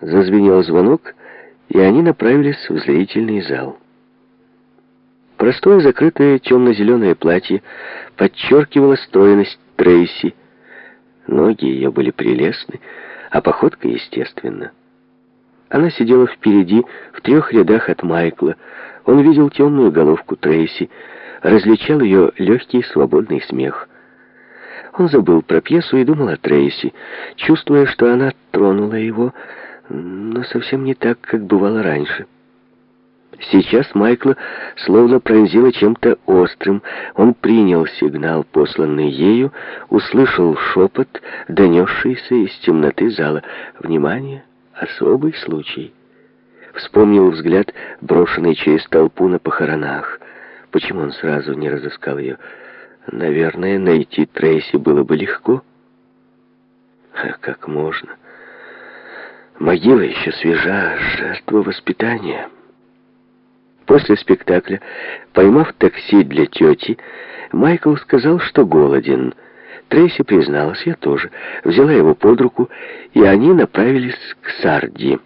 Зазвенел звонок, и они направились в зрительный зал. Простое закрытое темно-зеленое платье подчеркивало стройность Трейси. Ноги ее были прелестны, а походка естественна. Она сидела впереди, в трех рядах от Майкла. Он видел темную головку Трейси, различал ее легкий свободный смех. Он забыл про пьесу и думал о Трейси, чувствуя, что она тронула его, но совсем не так, как бывало раньше. Сейчас Майкла словно пронзило чем-то острым. Он принял сигнал, посланный ею, услышал шепот, донесшийся из темноты зала. «Внимание! Особый случай!» Вспомнил взгляд, брошенный через толпу на похоронах. Почему он сразу не разыскал ее? Наверное, найти Трейси было бы легко. А как можно? Могила еще свежа, жертва воспитания. После спектакля, поймав такси для тети, Майкл сказал, что голоден. Трейси призналась, я тоже. Взяла его под руку, и они направились к Сарди.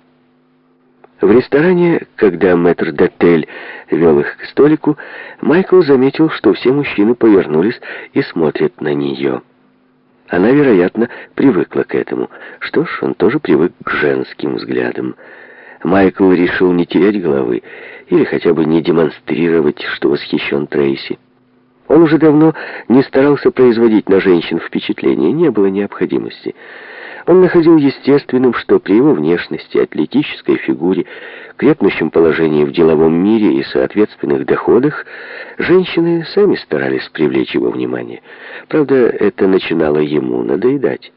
В ресторане, когда мэтр Детель вел их к столику, Майкл заметил, что все мужчины повернулись и смотрят на нее. Она, вероятно, привыкла к этому. Что ж, он тоже привык к женским взглядам. Майкл решил не терять головы или хотя бы не демонстрировать, что восхищен Трейси. Он уже давно не старался производить на женщин впечатление, не было необходимости. Он находил естественным, что при его внешности, атлетической фигуре, крепнущем положении в деловом мире и соответственных доходах, женщины сами старались привлечь его внимание. Правда, это начинало ему надоедать.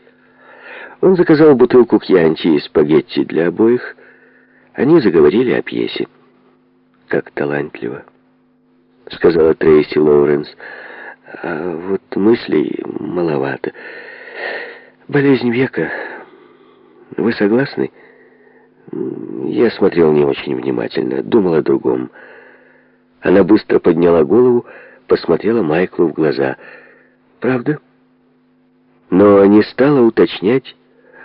Он заказал бутылку кьянти и спагетти для обоих. Они заговорили о пьесе. «Как талантливо», — сказала Трейси Лоуренс. «А вот мыслей маловато». Болезнь века. Вы согласны? Я смотрел не очень внимательно, думал о другом. Она быстро подняла голову, посмотрела Майклу в глаза. Правда? Но не стала уточнять,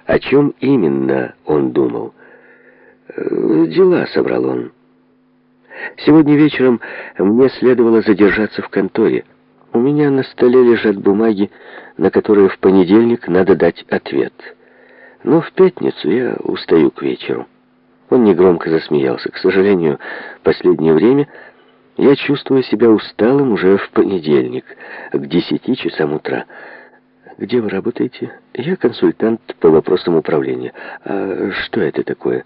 о чем именно он думал. «Э, «Дела», — собрал он. «Сегодня вечером мне следовало задержаться в конторе». У меня на столе лежат бумаги, на которые в понедельник надо дать ответ. Но в пятницу я устаю к вечеру. Он негромко засмеялся. К сожалению, последнее время я чувствую себя усталым уже в понедельник, к десяти часам утра. Где вы работаете? Я консультант по вопросам управления. А что это такое?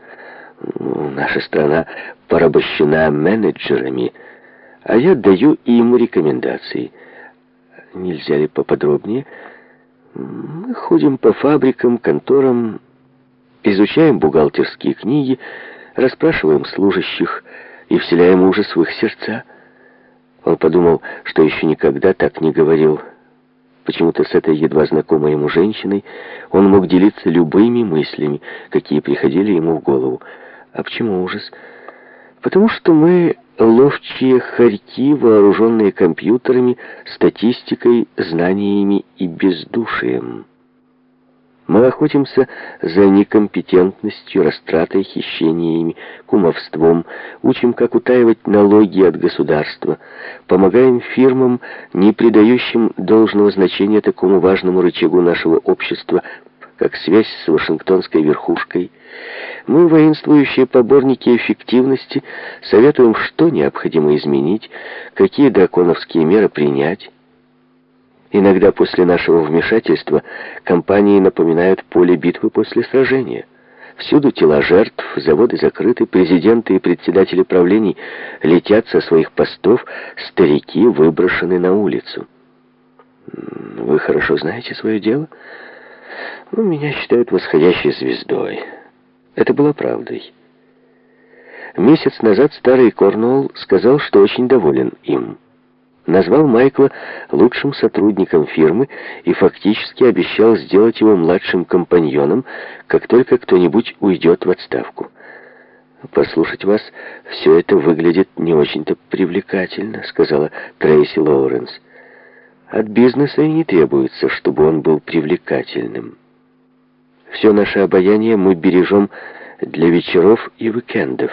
Ну, наша страна порабощена менеджерами, а я даю им рекомендации – Нельзя ли поподробнее? Мы ходим по фабрикам, конторам, изучаем бухгалтерские книги, расспрашиваем служащих и вселяем ужас в их сердца. Он подумал, что еще никогда так не говорил. Почему-то с этой едва знакомой ему женщиной он мог делиться любыми мыслями, какие приходили ему в голову. А почему ужас? Потому что мы ловчие хорьки, вооруженные компьютерами, статистикой, знаниями и бездушием. Мы охотимся за некомпетентностью, растратой, хищениями, кумовством, учим, как утаивать налоги от государства, помогаем фирмам, не придающим должного значения такому важному рычагу нашего общества, как связь с вашингтонской верхушкой. Мы, воинствующие поборники эффективности, советуем, что необходимо изменить, какие драконовские меры принять. Иногда после нашего вмешательства компании напоминают поле битвы после сражения. Всюду тела жертв, заводы закрыты, президенты и председатели правлений летят со своих постов, старики выброшены на улицу. Вы хорошо знаете свое дело? Ну, меня считают восходящей звездой. Это было правдой. Месяц назад старый Корнуолл сказал, что очень доволен им. Назвал Майкла лучшим сотрудником фирмы и фактически обещал сделать его младшим компаньоном, как только кто-нибудь уйдет в отставку. «Послушать вас, все это выглядит не очень-то привлекательно», — сказала Трейси Лоуренс. «От бизнеса и не требуется, чтобы он был привлекательным». Все наше обаяние мы бережем для вечеров и уикендов.